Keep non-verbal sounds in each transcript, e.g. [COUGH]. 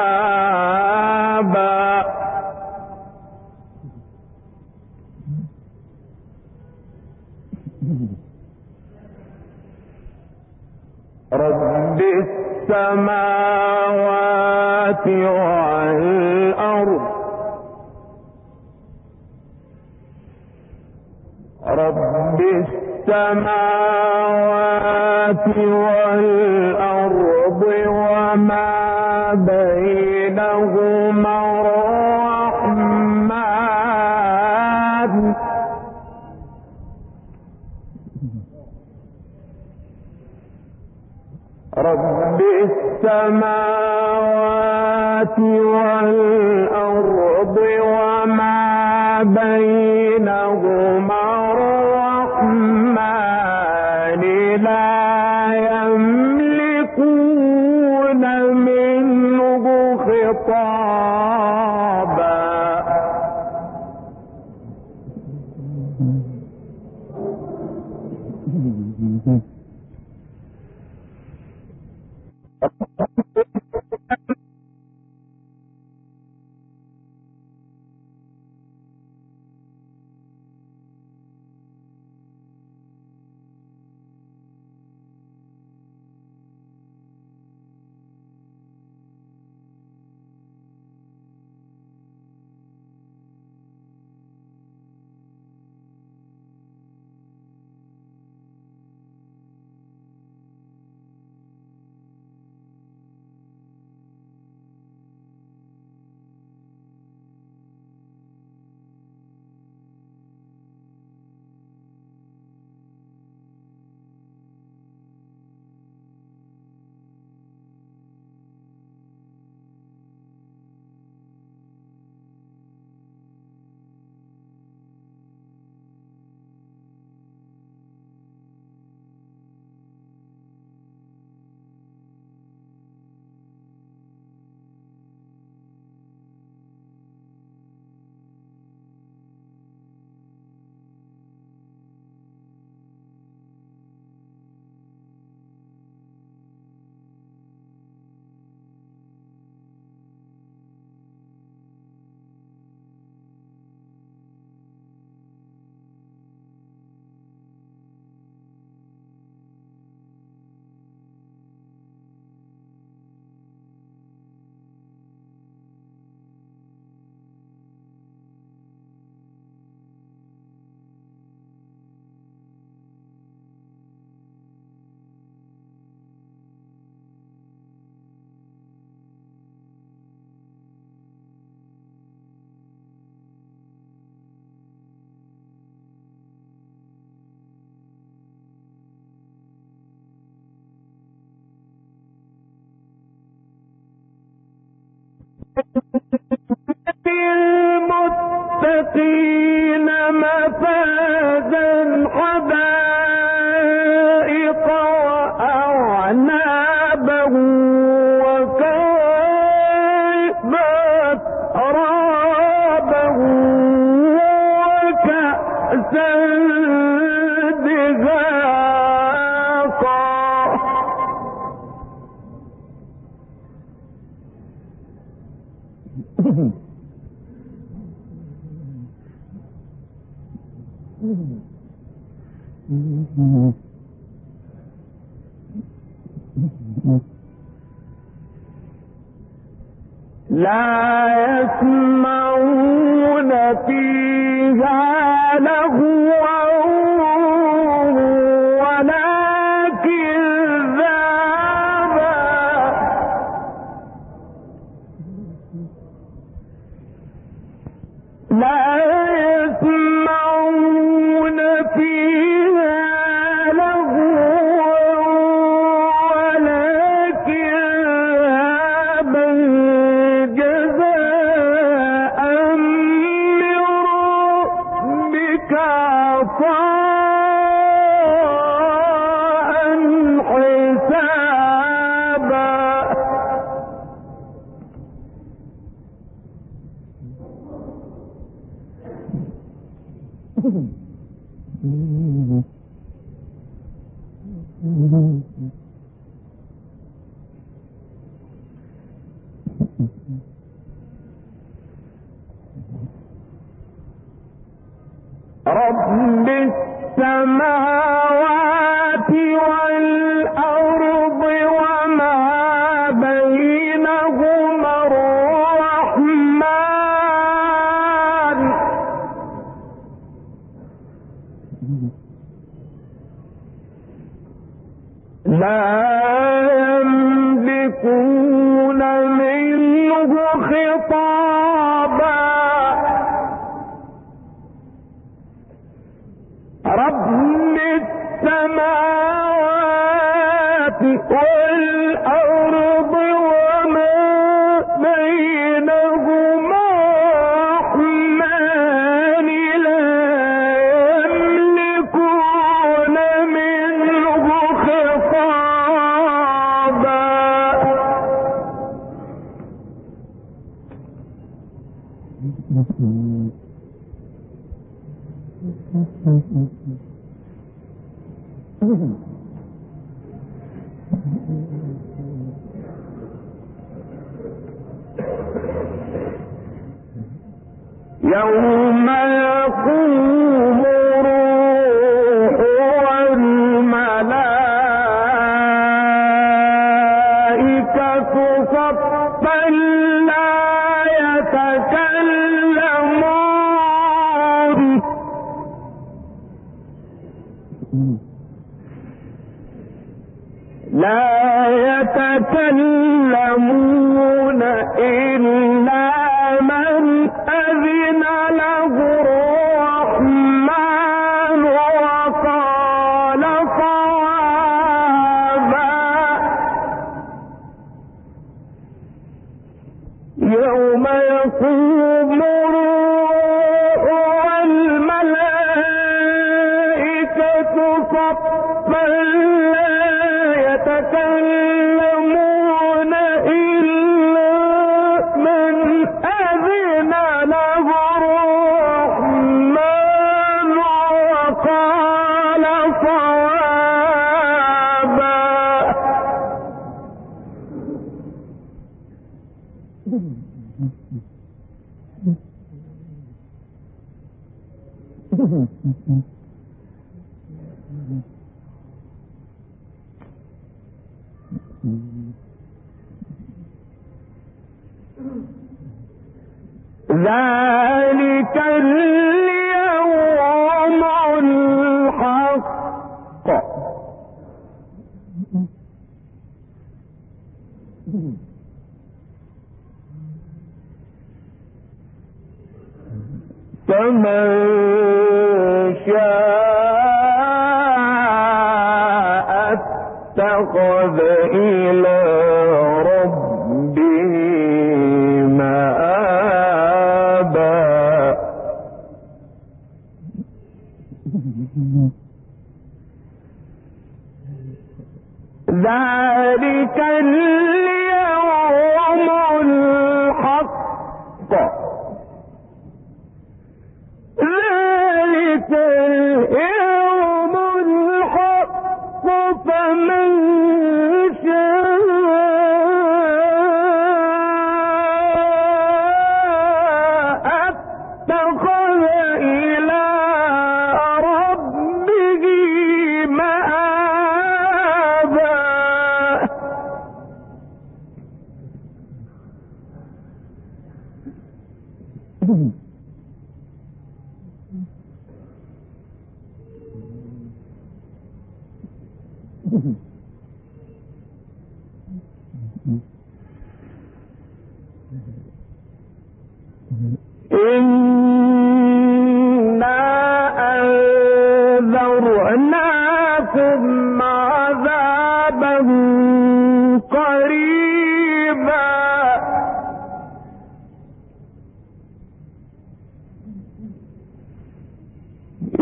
حسابا رب السماوات والأرض رب السماوات والأرض وما السماوات والأرض وما بينهما الرحمن لا يملكون منه خطابا للمتقين لا يسمع Mm-hmm. الأرض لا يتكلمون إلا ذلك ذلك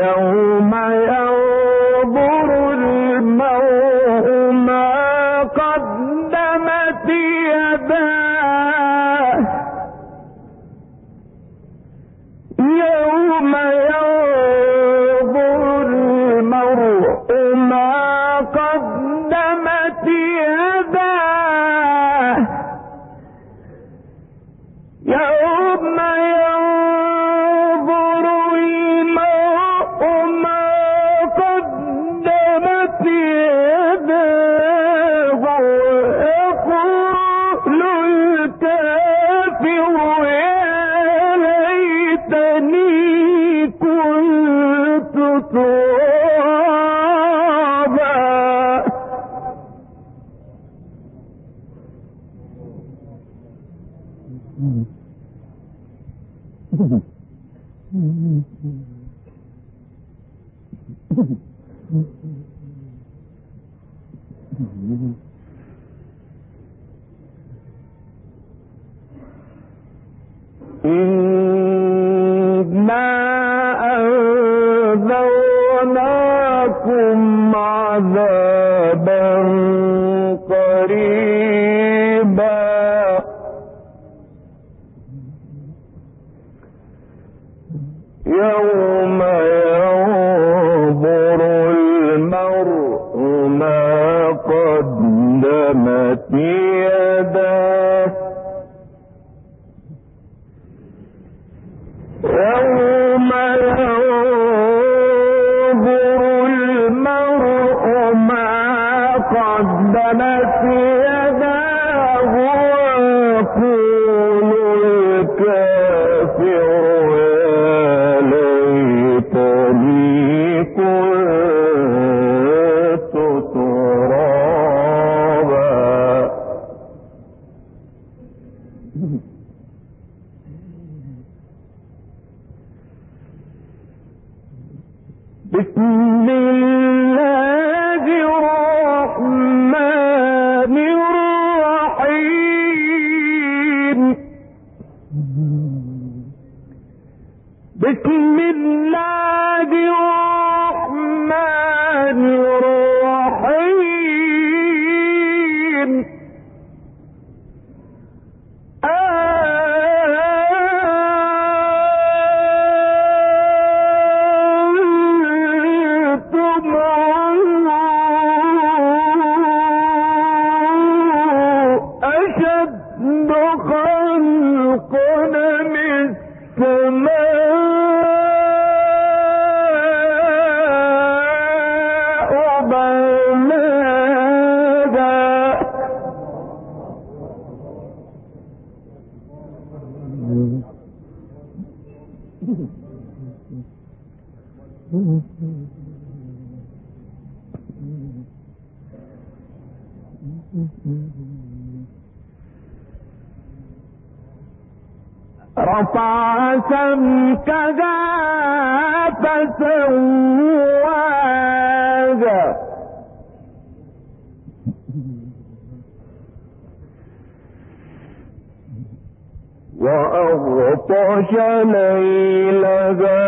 يوم إنا [LAUGHS] قدمت يداه ويقول ليلها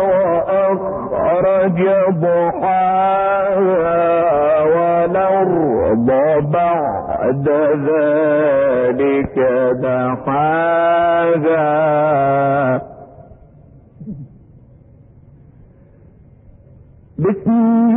وأخرج ضحاها بعد ذلك بسم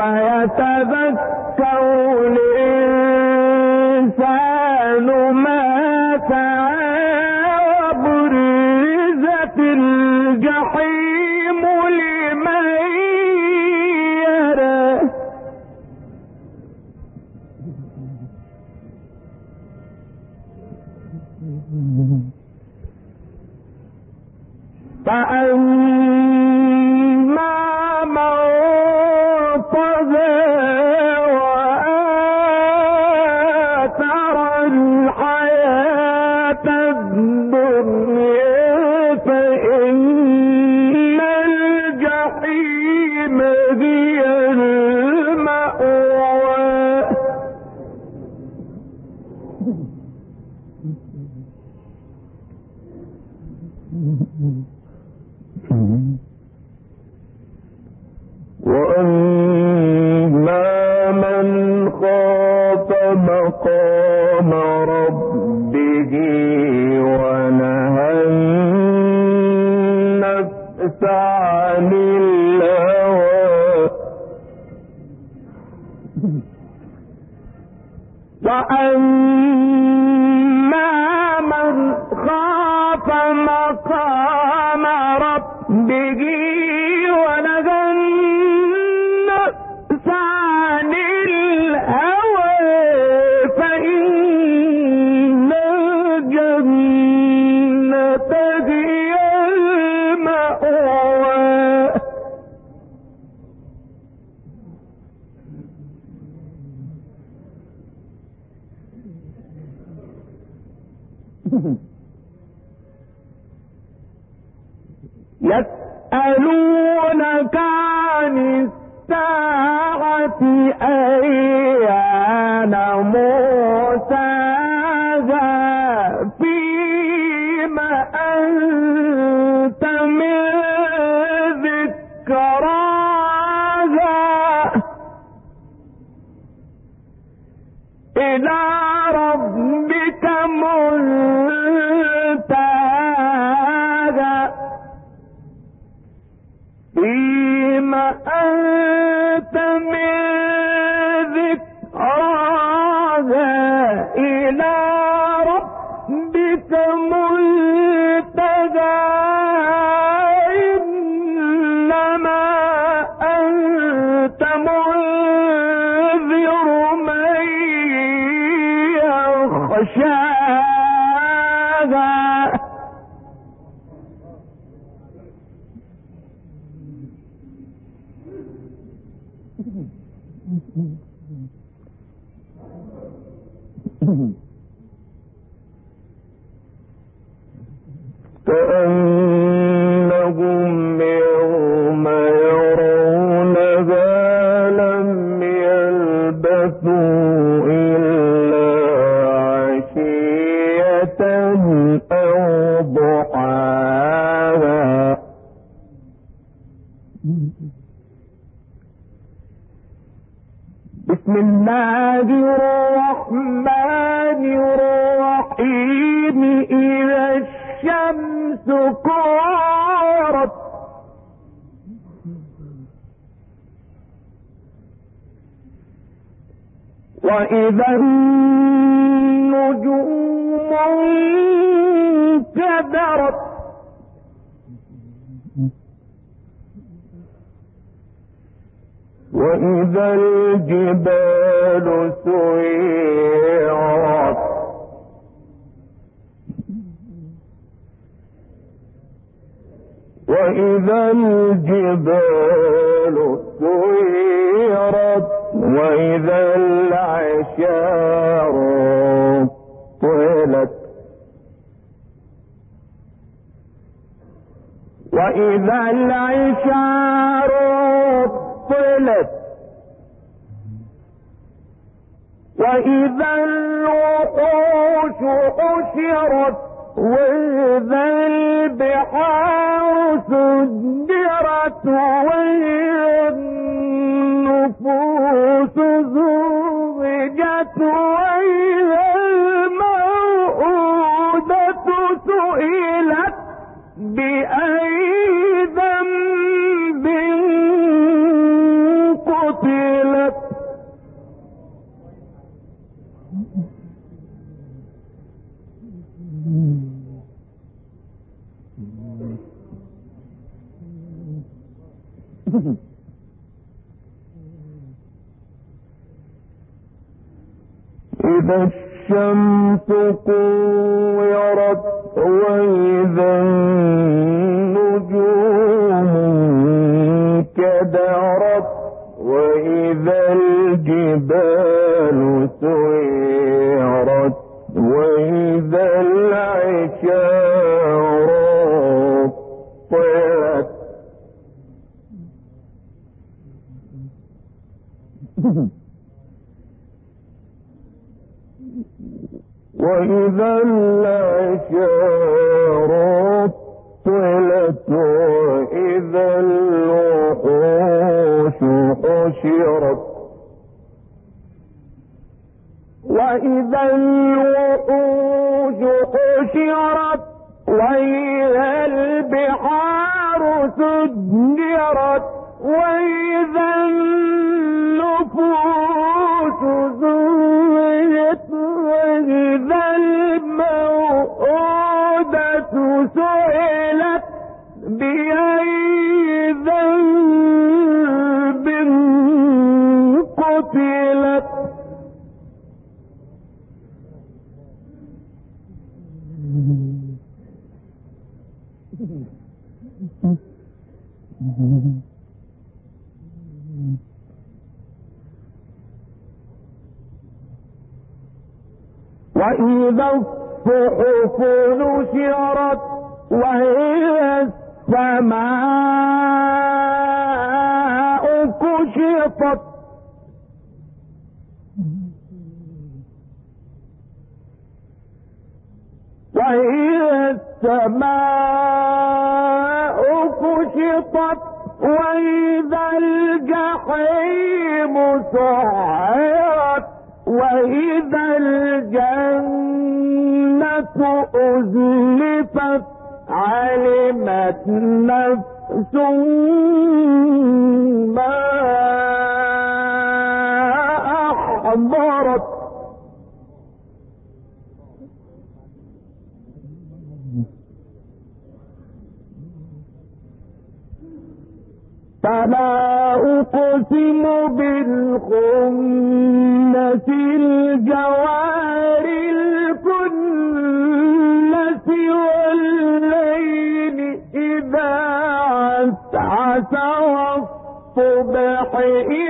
فيتذكر Mm-hmm. [LAUGHS] يسألونك عن الساعة أيان يخشاها وإذا النجوم انكدرت وإذا الجبال سيرت وإذا الجبال سيرت وإذا العشار طلت وإذا العشار طلت وإذا الوحوش حشرت. وإذا البحار سجرت. وإذا النفوس زوجت وإذا الموءودة سئلت بأي إذا الشمس كورت وإذا النجوم كدرت وإذا الجبال سيرت قتلت وإذا الصحف نشرت وإذا السماء سعرت وإذا الجنة أزلفت علمت نفس ما أحضرت. إن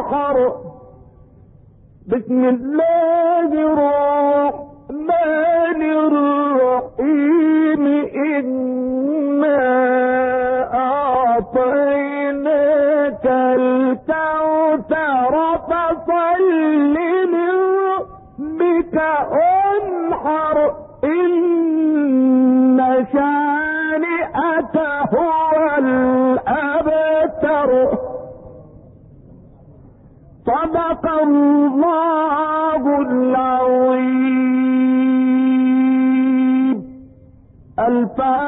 البحر بسم الله الرحمن الرحيم. إنا أعطيناك الكوثر فصل لربك أنحر إن شاء الله العظيم الفاتحة